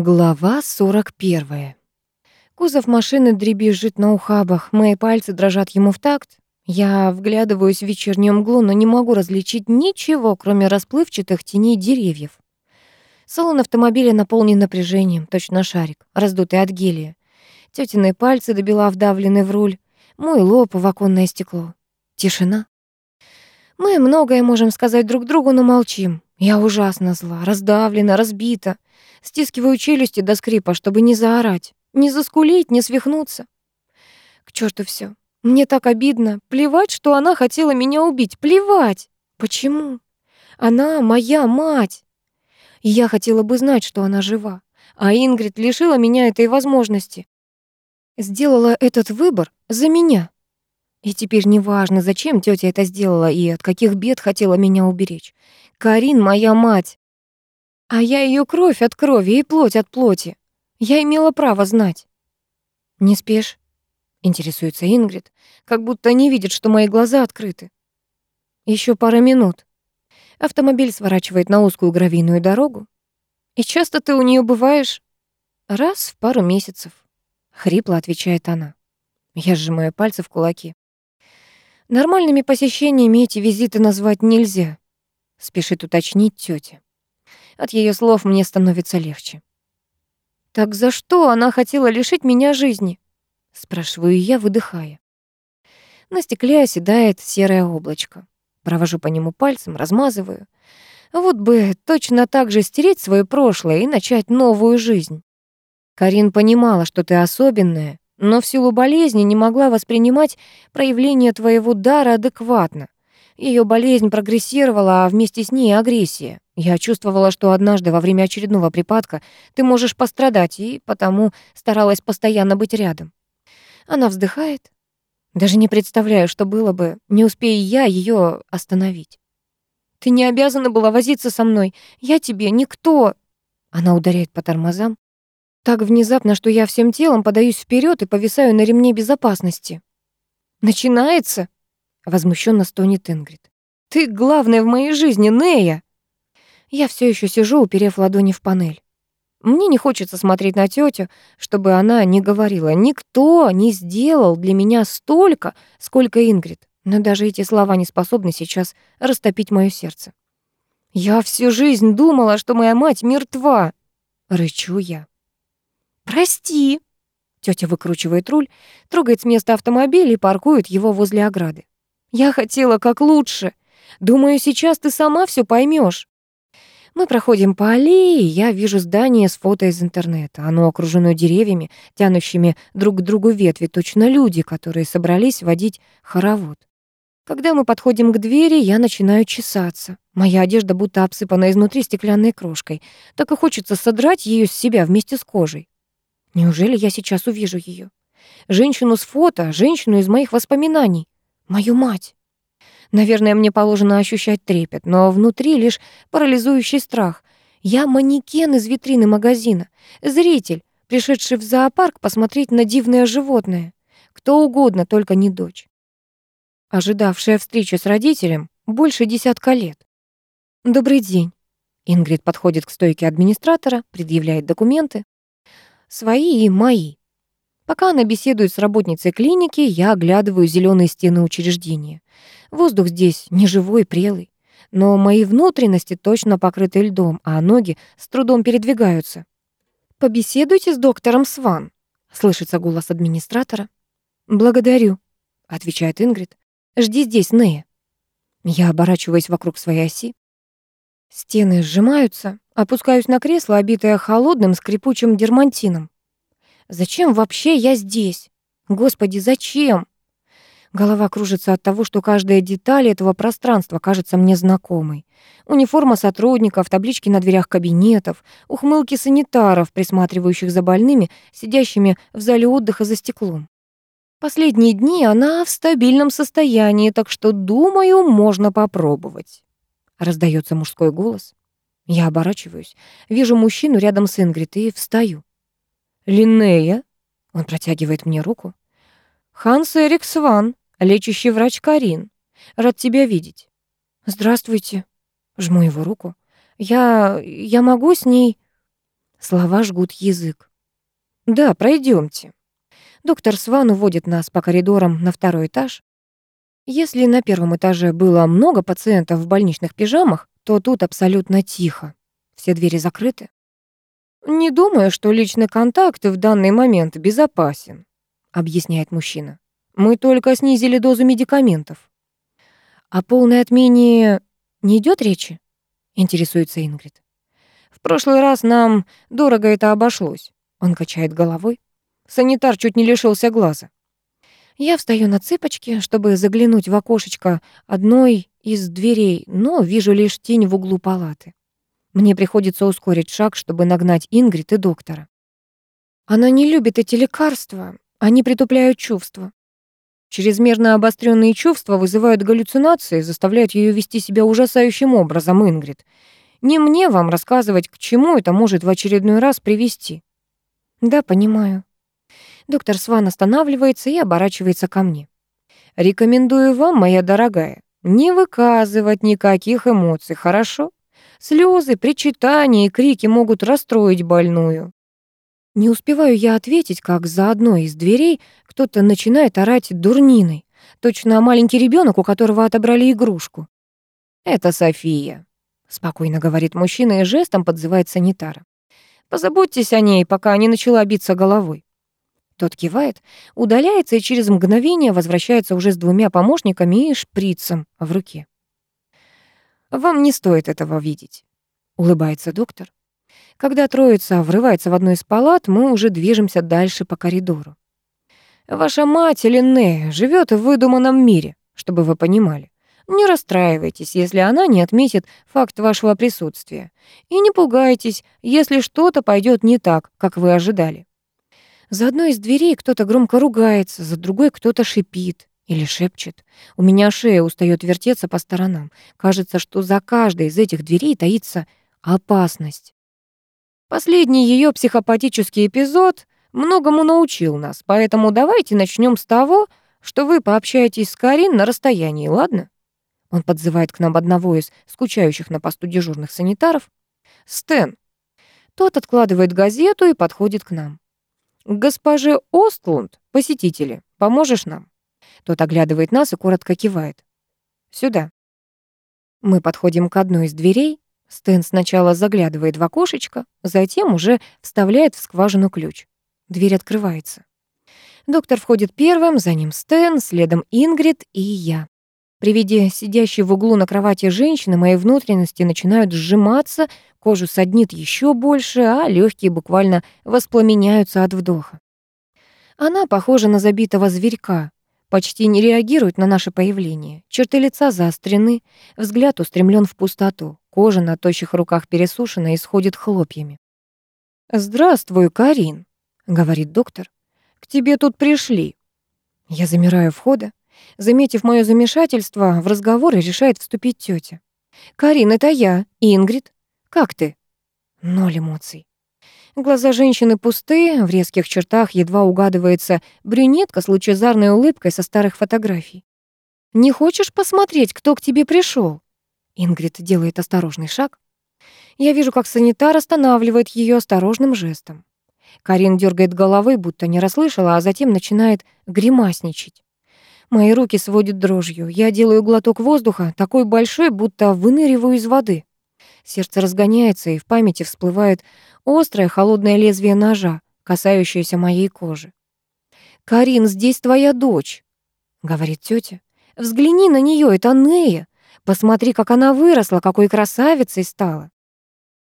Глава 41. Кузов машины дребезжит на ухабах, мои пальцы дрожат ему в такт. Я вглядываюсь в вечернюю мглу, но не могу различить ничего, кроме расплывчатых теней деревьев. Салон автомобиля наполнен напряжением, точно шарик, раздутый от гелия. Тётины пальцы до бела вдавлены в руль, мой лоб в оконное стекло. Тишина. Мы многое можем сказать друг другу, но молчим. Я ужасно зла, раздавлена, разбита. Стискиваю челюсти до скрипа, чтобы не заорать, не заскулить, не свихнуться. К черту все. Мне так обидно. Плевать, что она хотела меня убить. Плевать. Почему? Она моя мать. Я хотела бы знать, что она жива. А Ингрид лишила меня этой возможности. Сделала этот выбор за меня. И теперь неважно, зачем тетя это сделала и от каких бед хотела меня уберечь. Карин моя мать. А я ее кровь от крови и плоть от плоти. Я имела право знать. «Не спишь?» — интересуется Ингрид, как будто не видит, что мои глаза открыты. Еще пара минут. Автомобиль сворачивает на узкую гравийную дорогу. «И часто ты у нее бываешь?» «Раз в пару месяцев», — хрипло отвечает она. Я сжимаю пальцы в кулаки. «Нормальными посещениями эти визиты назвать нельзя», — спешит уточнить тетя. От ее слов мне становится легче. «Так за что она хотела лишить меня жизни?» — спрашиваю я, выдыхая. На стекле оседает серое облачко. Провожу по нему пальцем, размазываю. Вот бы точно так же стереть свое прошлое и начать новую жизнь. Карин понимала, что ты особенная, но в силу болезни не могла воспринимать проявление твоего дара адекватно. Ее болезнь прогрессировала, а вместе с ней агрессия. Я чувствовала, что однажды во время очередного припадка ты можешь пострадать, и потому старалась постоянно быть рядом. Она вздыхает. Даже не представляю, что было бы, не успея я ее остановить. Ты не обязана была возиться со мной. Я тебе никто. Она ударяет по тормозам. Так внезапно, что я всем телом подаюсь вперед и повисаю на ремне безопасности. Начинается? Возмущенно стонет Ингрид. Ты главная в моей жизни, Нея. Я все еще сижу, уперев ладони в панель. Мне не хочется смотреть на тетю, чтобы она не говорила. Никто не сделал для меня столько, сколько Ингрид. Но даже эти слова не способны сейчас растопить мое сердце. Я всю жизнь думала, что моя мать мертва. Рычу я. Прости. Тетя выкручивает руль, трогает с места автомобиль и паркует его возле ограды. Я хотела как лучше. Думаю, сейчас ты сама все поймешь. Мы проходим по аллее, я вижу здание с фото из интернета. Оно окружено деревьями, тянущими друг к другу ветви, точно люди, которые собрались водить хоровод. Когда мы подходим к двери, я начинаю чесаться. Моя одежда будто обсыпана изнутри стеклянной крошкой. Так и хочется содрать ее с себя вместе с кожей. Неужели я сейчас увижу ее? Женщину с фото, женщину из моих воспоминаний. Мою мать. Наверное, мне положено ощущать трепет, но внутри лишь парализующий страх. Я манекен из витрины магазина, зритель, пришедший в зоопарк посмотреть на дивное животное. Кто угодно, только не дочь. Ожидавшая встречи с родителем больше десятка лет. «Добрый день». Ингрид подходит к стойке администратора, предъявляет документы. «Свои и мои». Пока она беседует с работницей клиники, я оглядываю зеленые стены учреждения. Воздух здесь неживой, прелый. Но мои внутренности точно покрыты льдом, а ноги с трудом передвигаются. «Побеседуйте с доктором Сван», — слышится голос администратора. «Благодарю», — отвечает Ингрид. «Жди здесь, Нея». Я оборачиваюсь вокруг своей оси. Стены сжимаются, опускаюсь на кресло, обитое холодным скрипучим дермантином. Зачем вообще я здесь? Господи, зачем? Голова кружится от того, что каждая деталь этого пространства кажется мне знакомой. Униформа сотрудников, таблички на дверях кабинетов, ухмылки санитаров, присматривающих за больными, сидящими в зале отдыха за стеклом. Последние дни она в стабильном состоянии, так что, думаю, можно попробовать. Раздается мужской голос. Я оборачиваюсь, вижу мужчину рядом с Ингрид и встаю. «Линнея?» Он протягивает мне руку. «Ханс Эрик Сван, лечащий врач Карин. Рад тебя видеть». «Здравствуйте». Жму его руку. «Я... я могу с ней...» Слова жгут язык. «Да, пройдемте. Доктор Сван уводит нас по коридорам на второй этаж. Если на первом этаже было много пациентов в больничных пижамах, то тут абсолютно тихо. Все двери закрыты. «Не думаю, что личный контакт в данный момент безопасен», — объясняет мужчина. «Мы только снизили дозу медикаментов». «О полной отмене не идет речи?» — интересуется Ингрид. «В прошлый раз нам дорого это обошлось», — он качает головой. Санитар чуть не лишился глаза. Я встаю на цыпочки, чтобы заглянуть в окошечко одной из дверей, но вижу лишь тень в углу палаты. Мне приходится ускорить шаг, чтобы нагнать Ингрид и доктора. Она не любит эти лекарства, они притупляют чувства. Чрезмерно обостренные чувства вызывают галлюцинации, заставляют ее вести себя ужасающим образом, Ингрид. Не мне вам рассказывать, к чему это может в очередной раз привести. Да, понимаю. Доктор Сван останавливается и оборачивается ко мне. Рекомендую вам, моя дорогая, не выказывать никаких эмоций, хорошо? Слезы, причитания и крики могут расстроить больную. Не успеваю я ответить, как за одной из дверей кто-то начинает орать дурниной. Точно маленький ребенок, у которого отобрали игрушку. «Это София», — спокойно говорит мужчина и жестом подзывает санитара. «Позаботьтесь о ней, пока не начала биться головой». Тот кивает, удаляется и через мгновение возвращается уже с двумя помощниками и шприцем в руке. «Вам не стоит этого видеть», — улыбается доктор. Когда троица врывается в одну из палат, мы уже движемся дальше по коридору. Ваша мать, Линне, живет в выдуманном мире, чтобы вы понимали. Не расстраивайтесь, если она не отметит факт вашего присутствия. И не пугайтесь, если что-то пойдет не так, как вы ожидали. За одной из дверей кто-то громко ругается, за другой кто-то шипит. Или шепчет. У меня шея устает вертеться по сторонам. Кажется, что за каждой из этих дверей таится опасность. Последний ее психопатический эпизод многому научил нас, поэтому давайте начнем с того, что вы пообщаетесь с Карин на расстоянии, ладно? Он подзывает к нам одного из скучающих на посту дежурных санитаров. Стэн. Тот откладывает газету и подходит к нам. «Госпоже Остлунд, посетители, поможешь нам?» Тот оглядывает нас и коротко кивает. «Сюда». Мы подходим к одной из дверей. Стэн сначала заглядывает в окошечко, затем уже вставляет в скважину ключ. Дверь открывается. Доктор входит первым, за ним Стэн, следом Ингрид и я. При виде сидящей в углу на кровати женщины мои внутренности начинают сжиматься, кожу саднит еще больше, а легкие буквально воспламеняются от вдоха. Она похожа на забитого зверька, почти не реагирует на наше появление. Черты лица заострены, взгляд устремлен в пустоту, кожа на тощих руках пересушена и сходит хлопьями. «Здравствуй, Карин», — говорит доктор. «К тебе тут пришли». Я замираю входа. Заметив мое замешательство, в разговоре решает вступить тетя. «Карин, это я, Ингрид. Как ты?» Ноль эмоций. Глаза женщины пустые, в резких чертах едва угадывается брюнетка с лучезарной улыбкой со старых фотографий. «Не хочешь посмотреть, кто к тебе пришел? Ингрид делает осторожный шаг. Я вижу, как санитар останавливает ее осторожным жестом. Карин дергает головой, будто не расслышала, а затем начинает гримасничать. Мои руки сводят дрожью. Я делаю глоток воздуха, такой большой, будто выныриваю из воды. Сердце разгоняется, и в памяти всплывает острое холодное лезвие ножа, касающееся моей кожи. «Карин, здесь твоя дочь», — говорит тетя. «Взгляни на нее, это Нея. Посмотри, как она выросла, какой красавицей стала».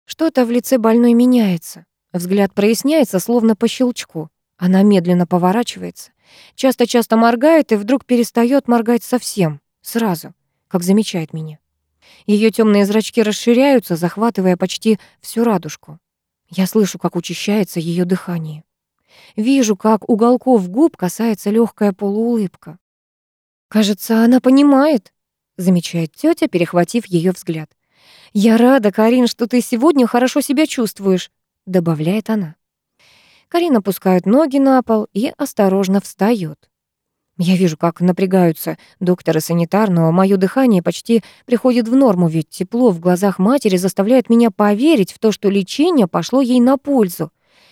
Что-то в лице больной меняется. Взгляд проясняется, словно по щелчку. Она медленно поворачивается, часто-часто моргает и вдруг перестает моргать совсем, сразу, как замечает меня. Ее темные зрачки расширяются, захватывая почти всю радужку. Я слышу, как учащается ее дыхание. Вижу, как уголков губ касается легкая полуулыбка. «Кажется, она понимает», — замечает тетя, перехватив ее взгляд. «Я рада, Карин, что ты сегодня хорошо себя чувствуешь», — добавляет она. Карин опускает ноги на пол и осторожно встает. Я вижу, как напрягаются доктор и санитар, но моё дыхание почти приходит в норму, ведь тепло в глазах матери заставляет меня поверить в то, что лечение пошло ей на пользу.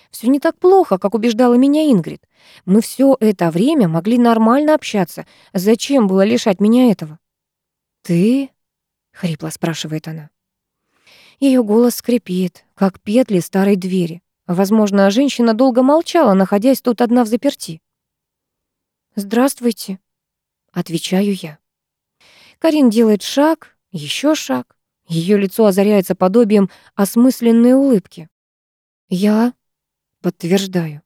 Всё не так плохо, как убеждала меня Ингрид. Мы всё это время могли нормально общаться. Зачем было лишать меня этого? «Ты?» — хрипло спрашивает она. Её голос скрипит, как петли старой двери. Возможно, женщина долго молчала, находясь тут одна в заперти. «Здравствуйте», — отвечаю я. Карин делает шаг, еще шаг. Ее лицо озаряется подобием осмысленной улыбки. «Я?» — подтверждаю.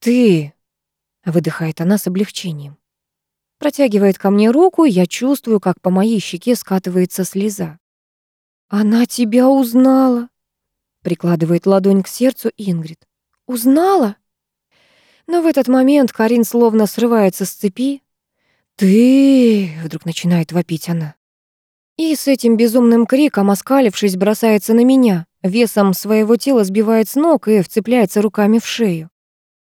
«Ты?» — выдыхает она с облегчением. Протягивает ко мне руку, и я чувствую, как по моей щеке скатывается слеза. «Она тебя узнала!» — прикладывает ладонь к сердцу Ингрид. «Узнала?» Но в этот момент Карин словно срывается с цепи. «Ты!» — вдруг начинает вопить она. И с этим безумным криком, оскалившись, бросается на меня. Весом своего тела сбивает с ног и вцепляется руками в шею.